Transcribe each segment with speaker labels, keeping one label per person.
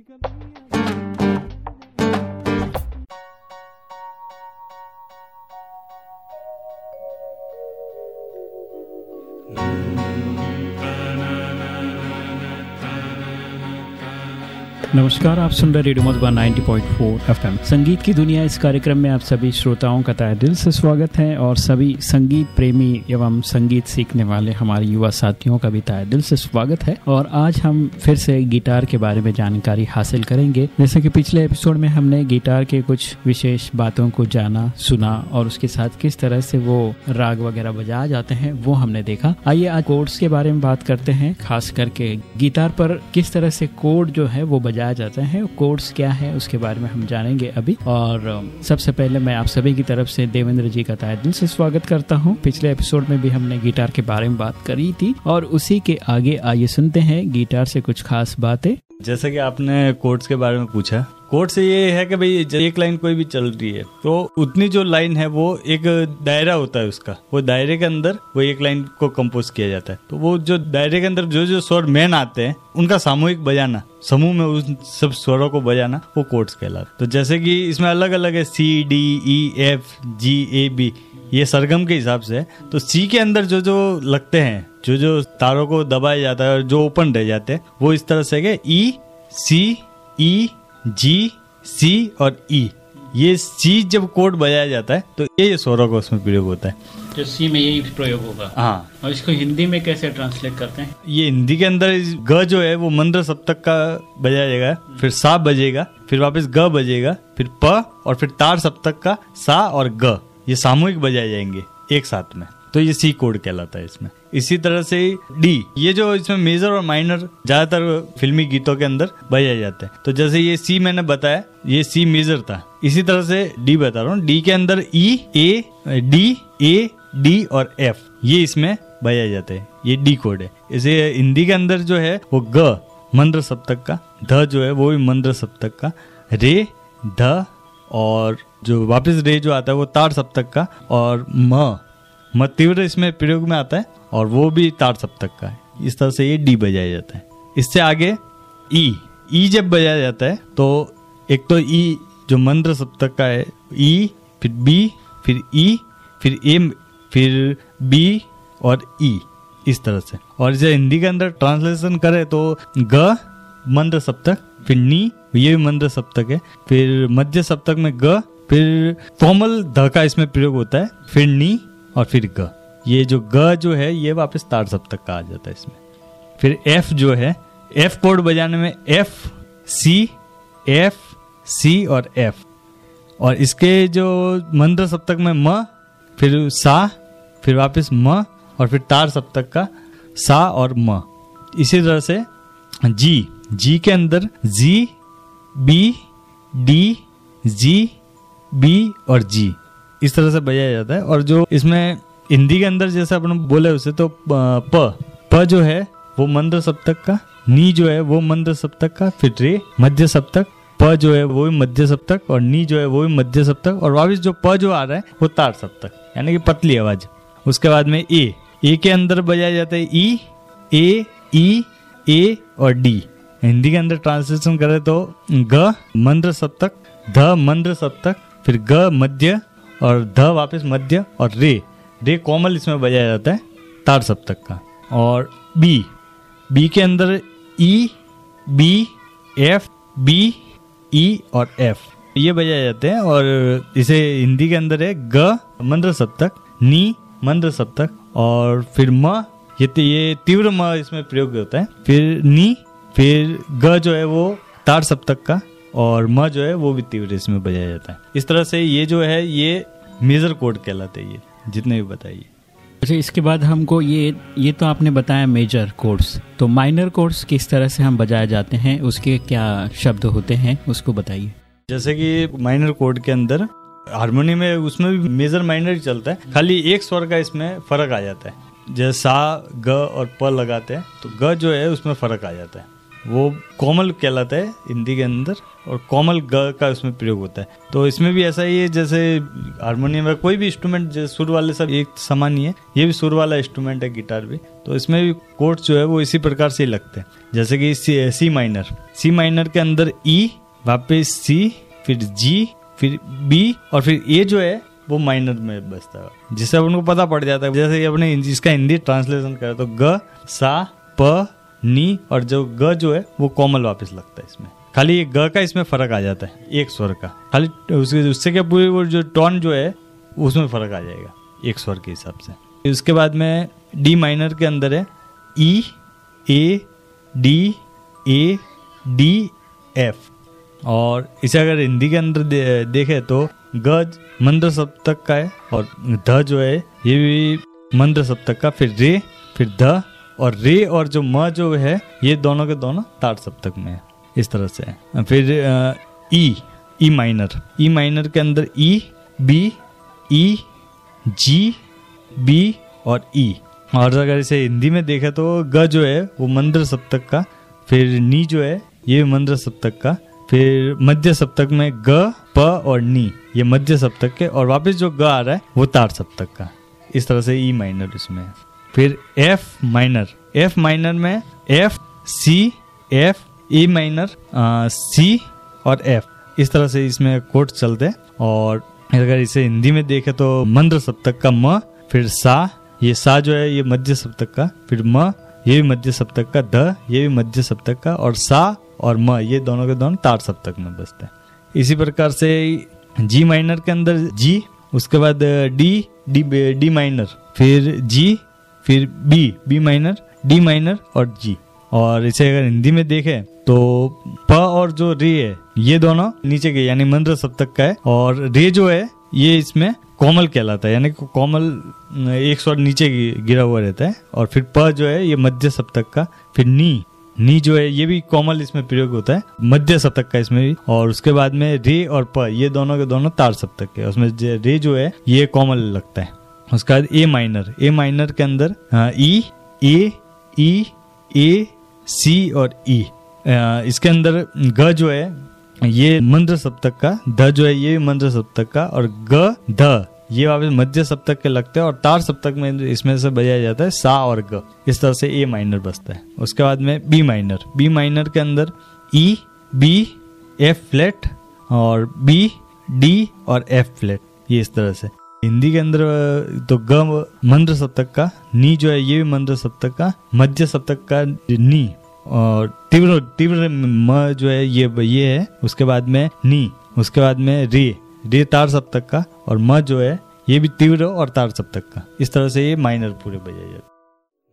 Speaker 1: we can नमस्कार, आप सुन रहे रेडियो मधुबन 90.4 एफएम। संगीत की दुनिया, इस कार्यक्रम में आप सभी श्रोताओं का तय दिल से स्वागत है और सभी संगीत प्रेमी एवं संगीत सीखने वाले हमारे युवा साथियों का भी तय दिल से स्वागत है। और आज हम फिर से गिटार के बारे में जानकारी हासिल करेंगे। जैसे कि पिछले एपिसोड में हमने गिटार के कुछ विशेष बातों को जाना, सुना और उसके साथ किस तरह से वो राग वगैरह बजाए जाते हैं, वो हमने देखा। आइए आज कोड्स के बारे में बात करते हैं, खास करके गिटार पर किस तरह से कोड जो है वो बजा बजाया जाता है कोर्स क्या है, उसके बारे में हम जानेंगे अभी। और सबसे पहले मैं आप सभी की तरफ़ से देवेंद्र जी का तय दिल से स्वागत करता हूँ। पिछले एपिसोड में भी हमने गिटार के बारे में बात करी थी, और उसी के आगे आइए सुनते हैं गिटार से कुछ खास बातें।
Speaker 2: जैसे कि आपने कोर्ट्स के बारे में पूछा कोर्ट से ये है कि भाई एक लाइन कोई भी चल रही है तो उतनी जो लाइन है, वो एक दायरा होता है उसका। वो दायरे के अंदर वो एक लाइन को कंपोज किया जाता है। तो वो जो दायरे के अंदर जो जो स्वर मेन आते हैं, उनका सामूहिक बजाना, समूह में उन सब स्वरों को बजाना, वो कोर्ट्स कहलाता तो जैसे कि इसमें अलग अलग है C D E F G A B ये सरगम के हिसाब से तो सी के अंदर जो जो लगते हैं जो जो तारों को दबाया जाता है और जो ओपन रह जाते हैं, वो इस तरह से ई सी ई जी सी और ई e. ये सी जब कोड बजाया जाता है तो ये स्वरों का उसमें प्रयोग होता है।
Speaker 1: जो सी में यही प्रयोग होगा।
Speaker 2: हाँ।
Speaker 1: और इसको हिंदी में कैसे ट्रांसलेट करते हैं?
Speaker 2: ये हिंदी के अंदर ग जो है वो मंद्र सप्तक का बजाया जाएगा। फिर सा बजेगा फिर वापस ग बजेगा फिर प और फिर तार सप्तक का सा और ग ये सामूहिक बजाए जाएँगे एक साथ में। तो ये सी कोड कहलाता है इसमें। इसी तरह से डी ये जो इसमें मेजर और माइनर ज़्यादातर फिल्मी गीतों के अंदर बजाए जाते हैं। तो जैसे ये सी मैंने बताया, ये सी मेजर था। इसी तरह से डी बता रहा हूँ। डी के अंदर E A D A D और एफ़ ये इसमें बजाए जाते हैं। ये डी कोड है। इसे हिंदी के अंदर जो है, वो ग, मंद्र सप्तक का, ध जो है, वो भी मंद्र सप्तक का, रे, ध और जो वापस रे जो आता है, वो तार सप्तक का, और म म तीव्र इसमें प्रयोग में आता है और वो भी तार सप्तक का है। इस तरह से ये डी बजाया जाता है। इससे आगे ई ई जब बजाया जाता है तो एक तो ई जो मंत्र सप्तक का है ई फिर बी फिर ई फिर ए फिर बी और ई इस तरह से। और इसे हिंदी के अंदर ट्रांसलेशन करें तो ग मंत्र सप्तक फिर नी, ये भी मंत्र सप्तक है। फिर मध्य सप्तक में ग, फिर कोमल ध का इसमें प्रयोग होता है, फिर नी और फिर ग। ये जो ग जो है, ये वापस तार सप्तक का आ जाता है इसमें। फिर एफ़ जो है एफ़ कोड बजाने में एफ़ सी एफ़ सी और एफ़ और इसके जो मंत्र सप्तक में म, फिर सा, फिर वापस म, और फिर तार सप्तक का सा और म। इसी तरह से जी जी के अंदर G B D G B और जी इस तरह से बजाया जाता है। और जो इसमें हिंदी के अंदर जैसे अपन बोले उसे तो प। प जो है, वो मंद्र सप्तक का, नी जो है, वो मंद्र सप्तक का, फिर रे, मध्य सप्तक। प जो है, वो भी मध्य सप्तक, और नी जो है, वो भी मध्य सप्तक। और वापिस जो प जो आ रहा है, वो तार सप्तक, यानी कि पतली आवाज़। उसके बाद में ए। ए के अंदर बजाया जाता है ई, ए ई, ए और डी। हिंदी के अंदर ट्रांसलेशन करें तो ग मंत्र सप्तक, ध, मंद्र सप्तक, फिर ग, मध्य और ध वापस मध्य और रे। रे कोमल इसमें बजाया जाता है तार सप्तक का। और बी। बी के अंदर E, B, F, B, E और एफ़। ये बजाए जाते हैं और इसे हिंदी के अंदर है ग मंत्र सप्तक, नी, मंद्र सप्तक और फिर म। ये ये तीव्र म इसमें प्रयोग होता है। फिर नी, फिर ग जो है वो तार सप्तक का। और म जो है वो भी तीव्र इसमें बजाया जाता है। इस तरह से ये जो है ये मेजर कोड कहलाते हैं ये जितने भी बताइए।
Speaker 1: अच्छा इसके बाद हमको ये ये तो आपने बताया मेजर कोड्स। तो माइनर कोड्स किस तरह से हम बजाए जाते हैं उसके क्या शब्द होते हैं उसको बताइए।
Speaker 2: जैसे कि माइनर कोड के अंदर हारमोनी में उसमें भी मेजर माइनर ही चलता है। खाली एक स्वर का इसमें फ़र्क आ जाता है। जैसे सा ग और प लगाते हैं तो ग जो है उसमें फ़र्क आ जाता है। वो कोमल कहलाता है हिंदी के अंदर और कोमल ग का उसमें प्रयोग होता है। तो इसमें भी ऐसा ही है जैसे हारमोनियम या कोई भी इंस्ट्रूमेंट सुर वाले सब एक समान ही है ये भी सुर वाला इंस्ट्रूमेंट है गिटार भी। तो इसमें भी कोर्ट्स जो है वो इसी प्रकार से ही लगते हैं। जैसे कि सी, सी माइनर सी माइनर के अंदर ई e, वापिस सी फिर जी फिर बी और फिर ए जो है वो माइनर में बसता है। जिससे उनको पता पड़ जाता है जैसे अपने इसका हिंदी ट्रांसलेशन करें तो ग सा प नी और जो ग जो है वो कोमल वापस लगता है इसमें। खाली ग का इसमें फ़र्क आ जाता है एक स्वर का। खाली उसके उससे क्या पूरी वो जो टोन जो है उसमें फ़र्क आ जाएगा एक स्वर के हिसाब से। उसके बाद में डी माइनर के अंदर है E A D A D F. और इसे अगर हिंदी के अंदर दे, देखे तो गज मंद्र सप्तक का है और ध जो है ये भी मंद्र सप्तक का फिर रे फिर ध और रे और जो म जो है, ये दोनों के दोनों तार सप्तक में है, इस तरह से फिर ई ई माइनर। ई माइनर के अंदर ई, बी, ई, जी, बी और ई. और अगर इसे हिंदी में देखे तो ग जो है, वो मंद्र सप्तक का, फिर नी जो है, ये मंद्र सप्तक का, फिर मध्य सप्तक में ग, प और नी, ये मध्य सप्तक के, और वापस जो ग आ रहा है, वो तार सप्तक का। इस तरह से ई माइनर इसमें है। फिर एफ़ माइनर एफ़ माइनर में F C F E minor C और एफ़ इस तरह से इसमें कोट चलते और अगर इसे हिंदी में देखे तो मंद्र सप्तक का म, फिर सा, ये सा जो है, ये मध्य सप्तक का, फिर म, ये भी मध्य सप्तक का द ये भी मध्य सप्तक का, और सा और म, ये दोनों के दोनों तार सप्तक में बसते हैं। इसी प्रकार से जी माइनर के अंदर जी उसके बाद डी डी डी माइनर फिर जी फिर B B minor D minor और जी और इसे अगर हिंदी में देखें तो प और जो रे है, ये दोनों नीचे के, यानी मंद्र सप्तक का है। और रे जो है, ये इसमें कोमल कहलाता है, यानी कोमल, एक स्वर नीचे गिरा हुआ रहता है। और फिर प जो है, ये मध्य सप्तक का, फिर नी। नी जो है, ये भी कोमल इसमें प्रयोग होता है, मध्य सप्तक का इसमें भी। और उसके बाद में रे और प, ये दोनों के दोनों तार सप्तक के उसमें रे जो है, ये कोमल लगता है। उसके बाद ए माइनर ए माइनर के अंदर ई ए ई ए सी और ई इसके अंदर ग जो है, ये मंद्र सप्तक का, ध जो है, ये मंद्र सप्तक का और ग, ध. ये वापस मध्य सप्तक के लगते हैं और तार सप्तक में इसमें से बजाया जाता है सा और ग. इस तरह से ए माइनर बसता है. उसके बाद में बी माइनर बी माइनर के अंदर ई बी एफ़ फ्लैट और बी डी और एफ़ फ्लैट ये इस तरह से. हिंदी के अंदर तो ग मंद्र सप्तक का नी जो है ये भी मंद्र सप्तक का मध्य सप्तक का नी और तीव्र तीव्र म जो है ये ये है उसके बाद में नी उसके बाद में रे रे तार सप्तक का और म जो है ये भी तीव्र और तार सप्तक का। इस तरह से ये माइनर पूरे बजाए जाते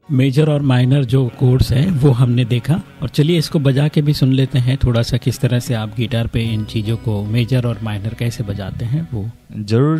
Speaker 1: मेजर और माइनर जो कोड्स हैं वो हमने देखा। और चलिए इसको बजा के भी सुन लेते हैं थोड़ा सा किस तरह से आप गिटार पे इन चीज़ों को मेजर और माइनर कैसे बजाते हैं वो।
Speaker 2: ज़रूर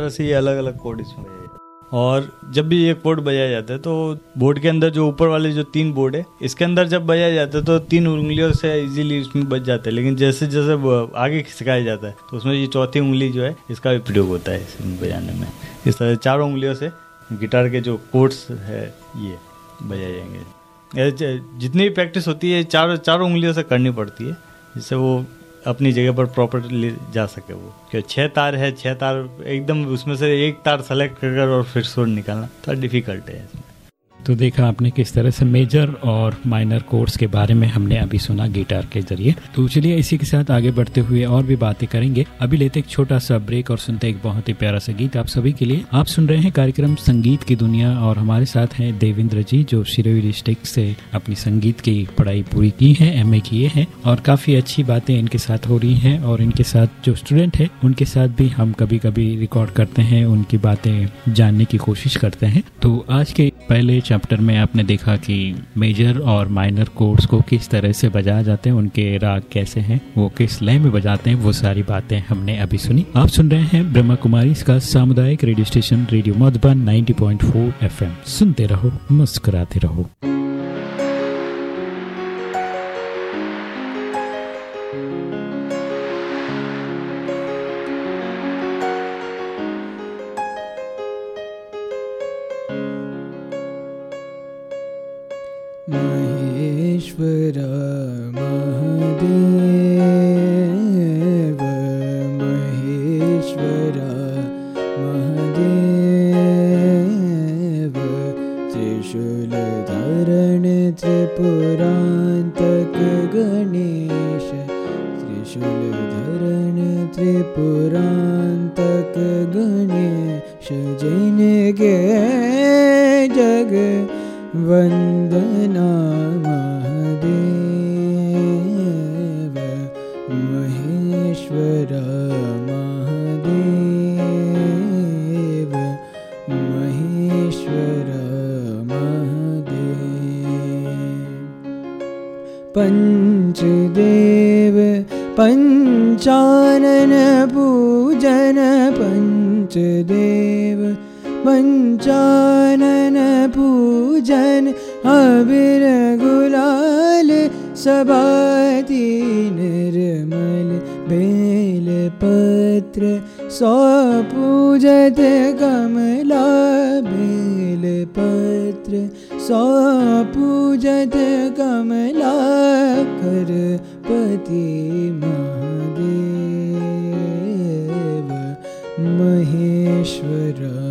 Speaker 2: तरह से ये अलग अलग कोड इसमें और जब भी ये कोड बजाया जाता है तो बोर्ड के अंदर जो ऊपर वाले जो तीन बोर्ड है, इसके अंदर जब बजाया जाता है तो तीन उंगलियों से इजीली इसमें बज जाता है। लेकिन जैसे जैसे आगे खिसकाया जाता है तो उसमें ये चौथी उंगली जो है, इसका भी प्रयोग होता है इसमें बजाने में। इस तरह चारों उंगलियों से गिटार के जो कोड्स है, ये बजाए जाएँगे। जितनी भी प्रैक्टिस होती है, चारों चारों उंगलियों से करनी पड़ती है, जिससे वो अपनी जगह पर प्रॉपर ले जा सके वो। क्यों छह तार है, छह तार एकदम उसमें से एक तार सेलेक्ट कर और फिर सुर निकालना थोड़ा डिफ़िकल्ट है इसमें।
Speaker 1: तो देखा आपने किस तरह से मेजर और माइनर कोर्स के बारे में हमने अभी सुना गिटार के ज़रिए। तो चलिए इसी के साथ आगे बढ़ते हुए और भी बातें करेंगे। अभी लेते एक छोटा सा ब्रेक और सुनते एक बहुत ही प्यारा सा गीत। आप सभी के लिए आप सुन रहे हैं कार्यक्रम संगीत की दुनिया और हमारे साथ हैं देवेंद्र जी, जो शिरोई डिस्ट्रिक्ट से अपनी संगीत की पढ़ाई पूरी की है एमए किए हैं और काफ़ी अच्छी बातें इनके साथ हो रही है और इनके साथ जो स्टूडेंट है, उनके साथ भी हम कभी कभी रिकॉर्ड करते हैं, उनकी बातें जानने की कोशिश करते हैं। तो आज के पहले चैप्टर में आपने देखा कि मेजर और माइनर कोर्ड्स को किस तरह से बजाया जाते हैं, उनके राग कैसे हैं, वो किस लय में बजाते हैं, वो सारी बातें हमने अभी सुनी। आप सुन रहे हैं ब्रह्मा कुमारी इसका सामुदायिक radio station radio Madhuban 90.4 FM सुनते रहो, मुस्कुराते रहो।
Speaker 3: Purana. पूजत कमला बेलपत्र सौ पूजत कमला करपति महादेव। महेश्वर।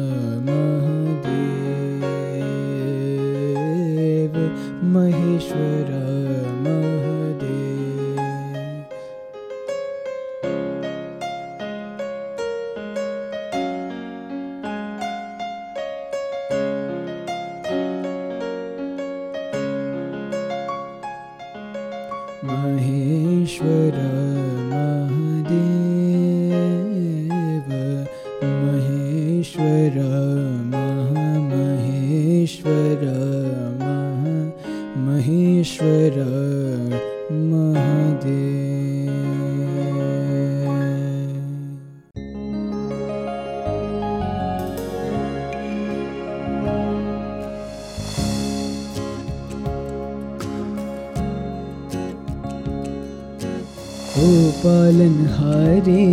Speaker 3: पालन हारे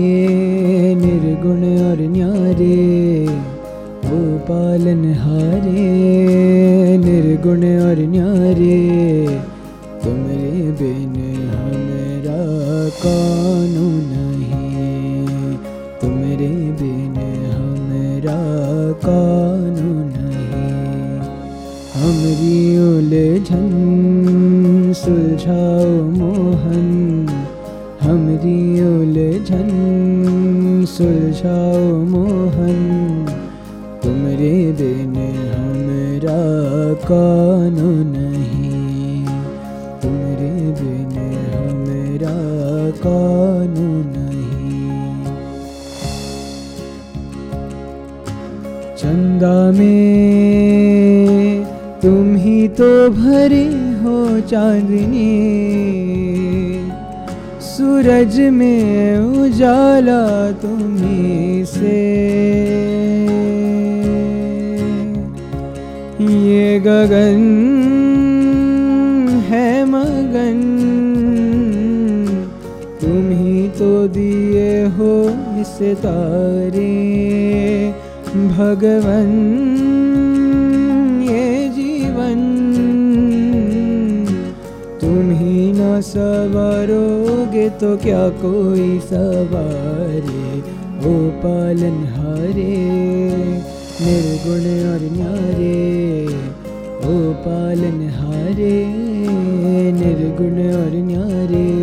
Speaker 3: निर्गुण और न्यारे पालन सुलझाओ मोहन, तुमरे बिन हमरा कानो नहीं। तुमरे बिन हमरा कानो नहीं। चंदा में तुम ही तो भरे हो चांदनी। सूरज में उजाला तुम्ही से। ये गगन है मगन तुम ही तो दिए हो इस तारे। भगवन सवरोगे तो क्या कोई सवारे? ओ पालन हारे, निर्गुण और न्यारे। ओ पालन हारे, निर्गुण और न्यारे।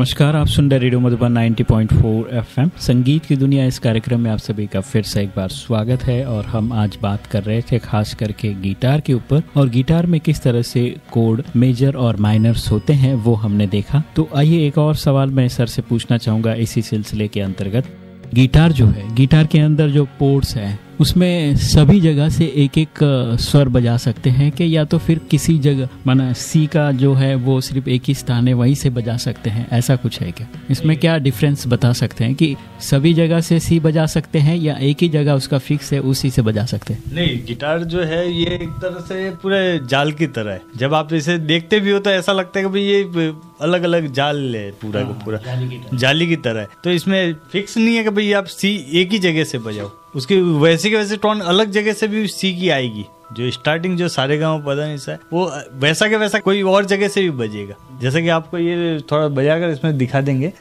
Speaker 1: नमस्कार, आप सुन रहे रेडियो मधुबन 90.4 एफएम। संगीत की दुनिया इस कार्यक्रम में आप सभी का फिर से एक बार स्वागत है और हम आज बात कर रहे थे खास करके गिटार के ऊपर और गिटार में किस तरह से कोड मेजर और माइनर्स होते हैं, वो हमने देखा। तो आइए एक और सवाल मैं सर से पूछना चाहूँगा इसी सिलसिले के अंतर्गत। गिटार जो है, गिटार के अंदर जो पोर्ट्स है उसमें सभी जगह से एक एक स्वर बजा सकते हैं कि या तो फिर किसी जगह माना सी का जो है वो सिर्फ़ एक ही स्थान है वहीं से बजा सकते हैं। ऐसा कुछ है क्या? इसमें क्या डिफरेंस बता सकते हैं कि सभी जगह से सी बजा सकते हैं या एक ही जगह उसका फिक्स है उसी से बजा सकते हैं?
Speaker 2: नहीं गिटार जो है ये एक तरह से पूरे जाल की तरह है। जब आप इसे देखते भी हो तो ऐसा लगता है कि भाई ये अलग अलग जाल है पूरा का पूरा। जाली की तरह। है। तो इसमें फिक्स नहीं है कि भाई आप सी एक ही जगह से बजाओ। उसकी वैसे के वैसे टोन अलग जगह से भी सीखी आएगी। जो स्टार्टिंग जो सारे गाँव पता नहीं सा है वो वैसा के वैसा कोई और जगह से भी बजेगा। जैसे कि आपको ये थोड़ा बजाकर इसमें दिखा देंगे।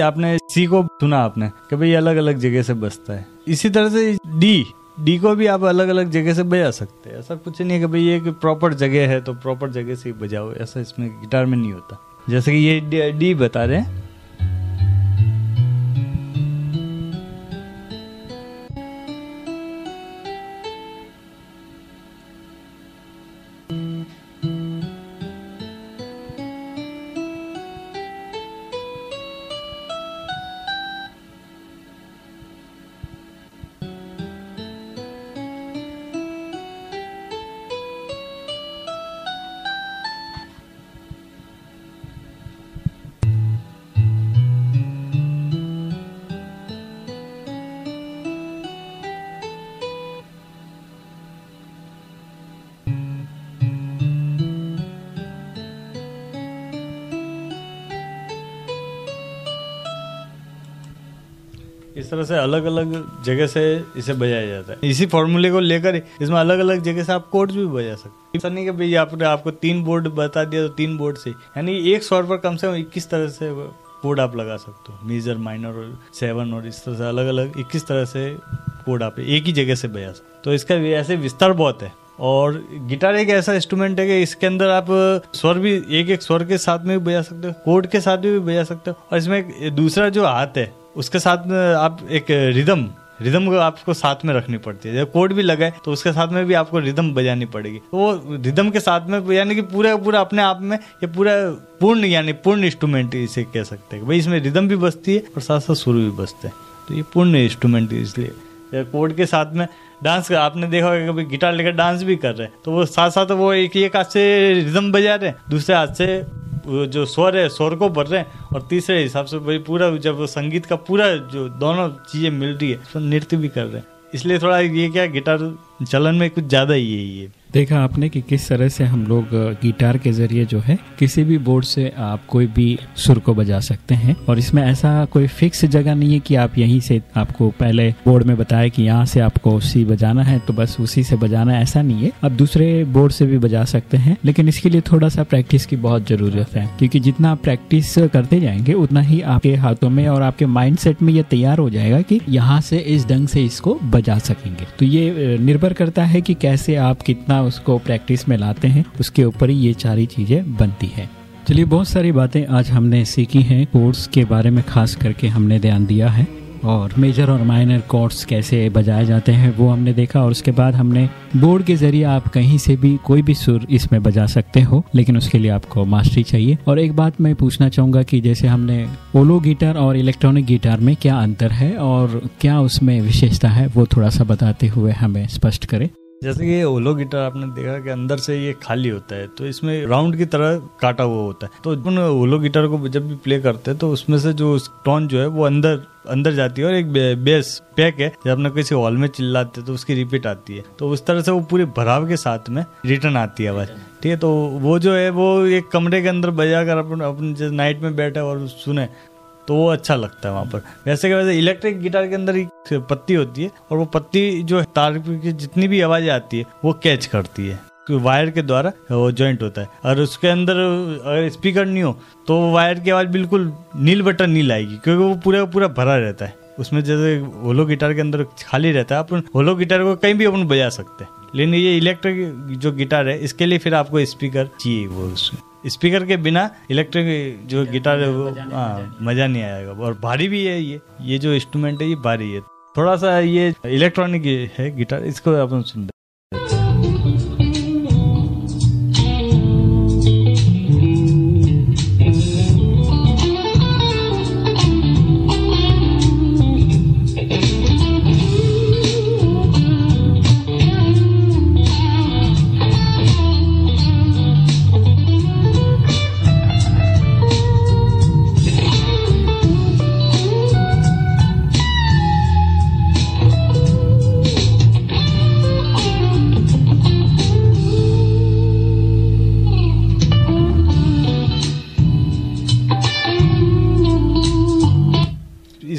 Speaker 2: आपने सी को सुना आपने, कि भाई अलग अलग जगह से बजता है। इसी तरह से डी डी को भी आप अलग अलग जगह से बजा सकते हैं। ऐसा कुछ नहीं है कि भाई ये प्रॉपर जगह है तो प्रॉपर जगह से ही बजाओ। ऐसा इसमें गिटार में नहीं होता। जैसे कि ये डी बता रहे हैं इस तरह से अलग अलग जगह से इसे बजाया जाता है। इसी फॉर्मूले को लेकर इसमें अलग अलग जगह से आप कोड्स भी बजा सकते हैं। नहीं कि आपने आपको तीन बोर्ड बता दिया तो तीन बोर्ड से। यानी एक स्वर पर कम से कम इक्कीस तरह से कोड आप लगा सकते हो। मेजर माइनर और सेवन और इस तरह से अलग अलग इक्कीस तरह से कोड आप एक ही जगह से बजा सकते। तो इसका ऐसे विस्तार बहुत है। और गिटार एक ऐसा इंस्ट्रूमेंट है कि इसके अंदर आप स्वर भी एक एक स्वर के साथ में भी बजा सकते हो कोड के साथ भी बजा सकते हो। और इसमें दूसरा जो हाथ है उसके साथ में आप एक रिदम रिदम को आपको साथ में रखनी पड़ती है। जब कोड भी लगाए तो उसके साथ में भी आपको रिदम बजानी पड़ेगी। तो वो रिदम के साथ में यानी कि पूरा पूरा अपने आप में ये पूरा पूर्ण, यानी पूर्ण इंस्ट्रूमेंट इसे कह सकते हैं भाई इसमें रिदम भी बजती है और साथ साथ सुर भी बजते हैं। तो ये पूर्ण इंस्ट्रूमेंट इसलिए। कोड के साथ में डांस कर आपने देखा होगा कभी गिटार लेकर डांस भी कर रहे हैं तो वो साथ साथ वो एक एक हाथ से रिदम बजा रहे हैं, दूसरे हाथ से जो स्वर है, स्वर को भर रहे हैं और तीसरे हिसाब से भाई पूरा जब संगीत का पूरा जो दोनों चीज़ें मिल रही है तो नृत्य भी कर रहे हैं। इसलिए थोड़ा ये क्या, गिटार चलन में कुछ ज़्यादा ही है ये।
Speaker 1: देखा आपने कि किस तरह से हम लोग गिटार के ज़रिए जो है, किसी भी बोर्ड से आप कोई भी सुर को बजा सकते हैं। और इसमें ऐसा कोई फिक्स जगह नहीं है कि आप यहीं से आपको पहले बोर्ड में बताया कि यहाँ से आपको सी बजाना है तो बस उसी से बजाना ऐसा नहीं है। आप दूसरे बोर्ड से भी बजा सकते हैं, लेकिन इसके लिए थोड़ा सा प्रैक्टिस की बहुत ज़रूरत है। क्योंकि जितना आप प्रैक्टिस करते जाएँगे, उतना ही आपके हाथों में और आपके माइंड में ये तैयार हो जाएगा कि यहाँ से इस ढंग से इसको बजा सकेंगे। तो ये निर्भर करता है कि कैसे आप कितना उसको प्रैक्टिस में लाते हैं, उसके ऊपर ही ये सारी चीज़ें बनती है। चलिए, बहुत सारी बातें आज हमने सीखी हैं। कोर्स के बारे में खास करके हमने ध्यान दिया है और मेजर और माइनर कॉर्ड्स कैसे बजाए जाते हैं वो हमने देखा और उसके बाद हमने बोर्ड के ज़रिए आप कहीं से भी कोई भी सुर इसमें बजा सकते हो, लेकिन उसके लिए आपको मास्टरी चाहिए। और एक बात मैं पूछना चाहूँगा कि जैसे हमने ओलो गिटार और इलेक्ट्रॉनिक गिटार में क्या अंतर है और क्या उसमें विशेषता है, वो थोड़ा सा बताते हुए हमें स्पष्ट करें।
Speaker 2: जैसे कि ये ओलो गिटार आपने देखा कि अंदर से ये खाली होता है तो इसमें राउंड की तरह काटा हुआ होता है। तो अपन ओलो गिटार को जब भी प्ले करते हैं तो उसमें से जो टोन जो है, वो अंदर अंदर जाती है और एक बेस पैक है। जब अपने किसी हॉल में चिल्लाते तो उसकी रिपीट आती है। तो उस तरह से वो पूरे भराव के साथ में रिटर्न आती है आवाज़। ठीक है तो वो जो है, वो एक कमरे के अंदर बजा कर अपन अपन जैसे नाइट में बैठे और सुने तो वो अच्छा लगता है वहाँ पर। वैसे के वैसे इलेक्ट्रिक गिटार के अंदर एक पत्ती होती है और वो पत्ती जो तार की जितनी भी आवाज़ें आती है, वो कैच करती है। वायर के द्वारा वो जॉइंट होता है। और उसके अंदर अगर स्पीकर नहीं हो तो वायर की आवाज़ बिल्कुल नील बटन नील आएगी क्योंकि वो पूरा पूरा भरा रहता है। उसमें जैसे होलो गिटार के अंदर खाली रहता है, अपन होलो गिटार को कहीं भी अपन बजा सकते हैं। लेकिन ये इलेक्ट्रिक जो गिटार है, इसके लिए फिर आपको स्पीकर चाहिए वो उसमें। स्पीकर के बिना इलेक्ट्रिक जो गिटार है वो हाँ मज़ा नहीं आएगा। और भारी भी है ये। ये जो इंस्ट्रूमेंट है ये भारी है। थोड़ा सा ये इलेक्ट्रॉनिक है गिटार इसको अपन सुन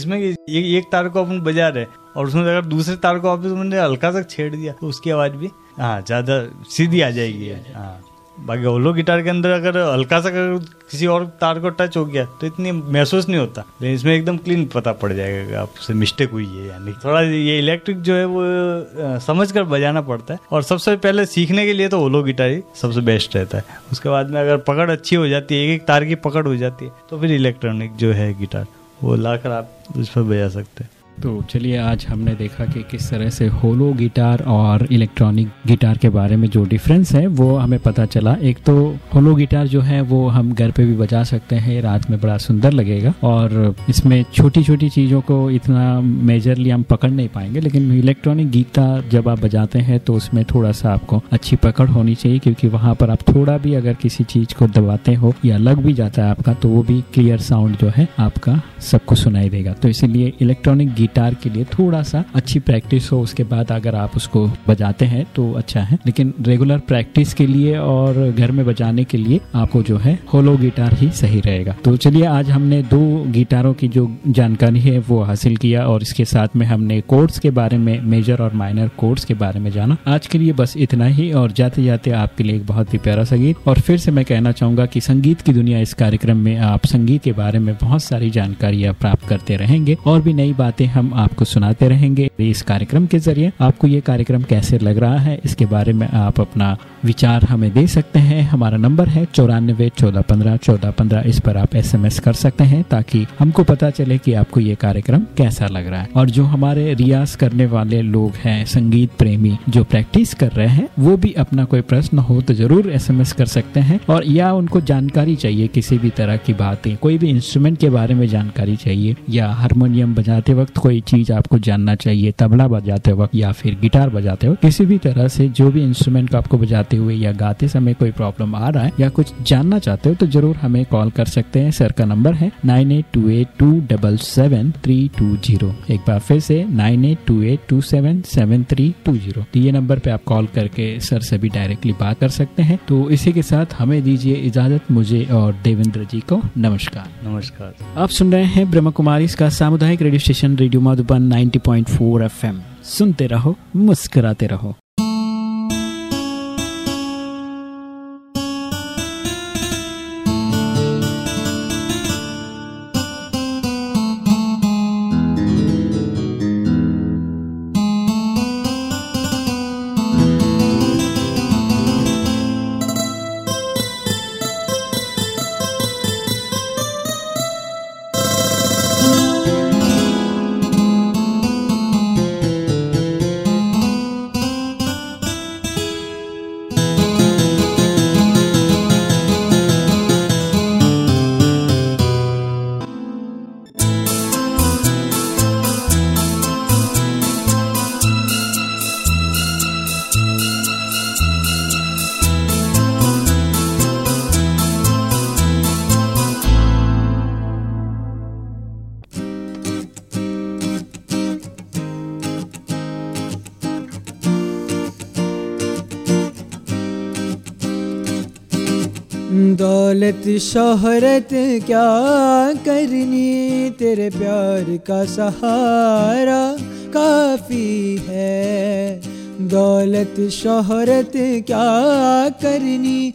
Speaker 2: एक, एक तार को अपन बजा रहे और उसमें अगर दूसरे तार को आपने हल्का सा छेड़ दिया तो उसकी आवाज़ भी हाँ ज़्यादा सीधी आ जाएगी हाँ। बाकी होलो गिटार के अंदर अगर हल्का सा अगर किसी और तार को टच हो गया तो इतनी महसूस नहीं होता। लेकिन इसमें एकदम क्लीन पता पड़ जाएगा आपसे मिस्टेक हुई है यानी थोड़ा ये इलेक्ट्रिक जो है वो समझ कर बजाना पड़ता है। और सबसे पहले सीखने के लिए तो होलो गिटार ही सबसे बेस्ट रहता है। उसके बाद में अगर पकड़ अच्छी हो जाती है एक एक तार की पकड़ हो जाती है तो फिर इलेक्ट्रॉनिक जो है गिटार। वो लाकर आप उस पर भेजा सकते हैं।
Speaker 1: तो चलिए, आज हमने देखा कि किस तरह से होलो गिटार और इलेक्ट्रॉनिक गिटार के बारे में जो डिफरेंस है, वो हमें पता चला। एक तो होलो गिटार जो है, वो हम घर पे भी बजा सकते हैं। रात में बड़ा सुंदर लगेगा और इसमें छोटी छोटी चीज़ों को इतना मेजरली हम पकड़ नहीं पाएँगे, लेकिन इलेक्ट्रॉनिक गिटार जब आप बजाते हैं तो उसमें थोड़ा सा आपको अच्छी पकड़ होनी चाहिए, क्योंकि वहाँ पर आप थोड़ा भी अगर किसी चीज़ को दबाते हो या लग भी जाता है आपका तो वो भी क्लियर साउंड जो है, आपका सबको सुनाई देगा। तो इसीलिए इलेक्ट्रॉनिक गिटार के लिए थोड़ा सा अच्छी प्रैक्टिस हो, उसके बाद अगर आप उसको बजाते हैं तो अच्छा है। लेकिन रेगुलर प्रैक्टिस के लिए और घर में बजाने के लिए आपको जो है होलो गिटार ही सही रहेगा। तो चलिए, आज हमने दो गिटारों की जो जानकारी है वो हासिल किया और इसके साथ में हमने कोर्स के बारे में, मेजर और माइनर कोर्स के बारे में जाना। आज के लिए बस इतना ही और जाते जाते आपके लिए एक बहुत ही प्यारा संगीत और फिर से मैं कहना चाहूँगा कि संगीत की दुनिया इस कार्यक्रम में आप संगीत के बारे में बहुत सारी जानकारियाँ प्राप्त करते रहेंगे और भी नई बातें आपको सुनाते रहेंगे। इस कार्यक्रम के ज़रिए आपको ये कार्यक्रम कैसे लग रहा है, इसके बारे में आप अपना विचार हमें दे सकते हैं। हमारा नंबर है चौरानबे, चौदह पंद्रह चौदह पंद्रह। इस पर आप एसएमएस कर सकते हैं ताकि हमको पता चले कि आपको ये कार्यक्रम कैसा लग रहा है। और जो हमारे रियाज करने वाले लोग हैं, संगीत प्रेमी जो प्रैक्टिस कर रहे हैं, वो भी अपना कोई प्रश्न हो तो ज़रूर एसएमएस कर सकते हैं। और या उनको जानकारी चाहिए किसी भी तरह की बातें, कोई भी इंस्ट्रूमेंट के बारे में जानकारी चाहिए, या हारमोनियम बजाते वक्त कोई चीज़ आपको जानना चाहिए, तबला बजाते वक्त या फिर गिटार बजाते वक्त, किसी भी तरह से जो भी इंस्ट्रूमेंट को आपको बजाते गाते हुए या गाते समय कोई प्रॉब्लम आ रहा है या कुछ जानना चाहते हो तो ज़रूर हमें कॉल कर सकते हैं। सर का नंबर है nine eight two eight two double seven three two zero. एक बार फिर से nine eight two eight two seven seven three two zero. तो ये नंबर पे आप कॉल करके सर से भी डायरेक्टली बात कर सकते हैं। तो इसी के साथ हमें दीजिए इजाज़त मुझे और देवेंद्र जी को नमस्कार।
Speaker 2: नमस्कार।
Speaker 1: आप सुन रहे हैं ब्रह्म कुमारी इसका सामुदायिक radio station radio Madhuban 90.4 FM. सुनते रहो मुस्कुराते रहो।
Speaker 3: दौलत शोहरत क्या करनी? तेरे प्यार का सहारा काफ़ी है। दौलत, शोहरत क्या करनी?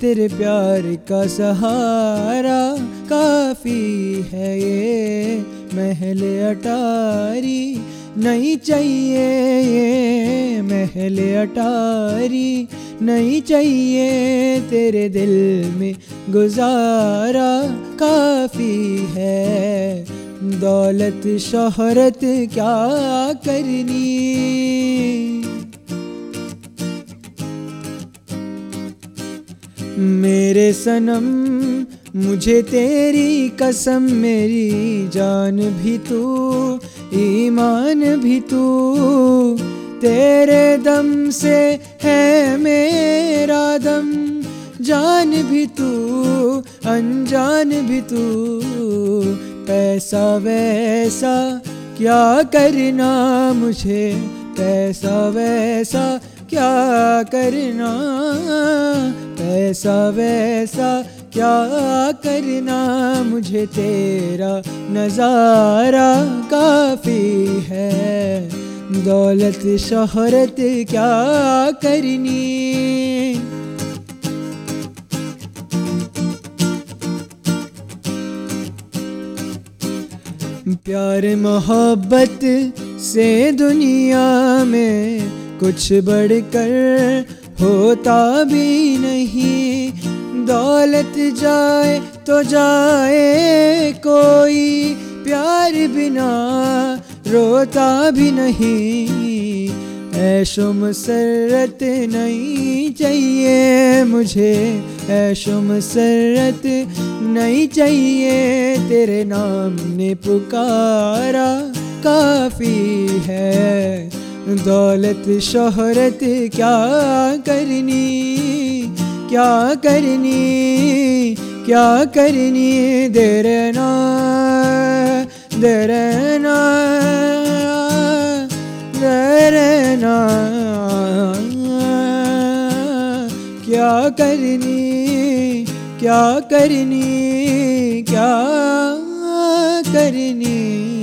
Speaker 3: तेरे प्यार का सहारा काफ़ी है ये। महल अटारी नहीं चाहिए ये महल अटारी, नहीं चाहिए तेरे दिल में गुजारा काफ़ी है। दौलत, शोहरत क्या करनी? मेरे सनम मुझे तेरी कसम, मेरी जान भी तू, ईमान भी तू। तेरे दम से है मेरा दम, जान भी तू, अनजान भी तू। पैसा वैसा क्या करना मुझे? पैसा वैसा क्या करना? पैसा वैसा क्या करना मुझे तेरा नज़ारा काफ़ी है? दौलत शोहरत क्या करनी? प्यार मोहब्बत से दुनिया में कुछ बढ़कर होता भी नहीं। दौलत जाए तो जाए कोई, प्यार बिना रोता भी नहीं। ऐशो मसरत नहीं चाहिए मुझे ऐशो मसरत नहीं चाहिए तेरे नाम ने पुकारा, काफ़ी है। दौलत शोहरत क्या करनी? क्या करनी क्या करनी देर ना देर ना, देर क्या करनी क्या करनी क्या करनी?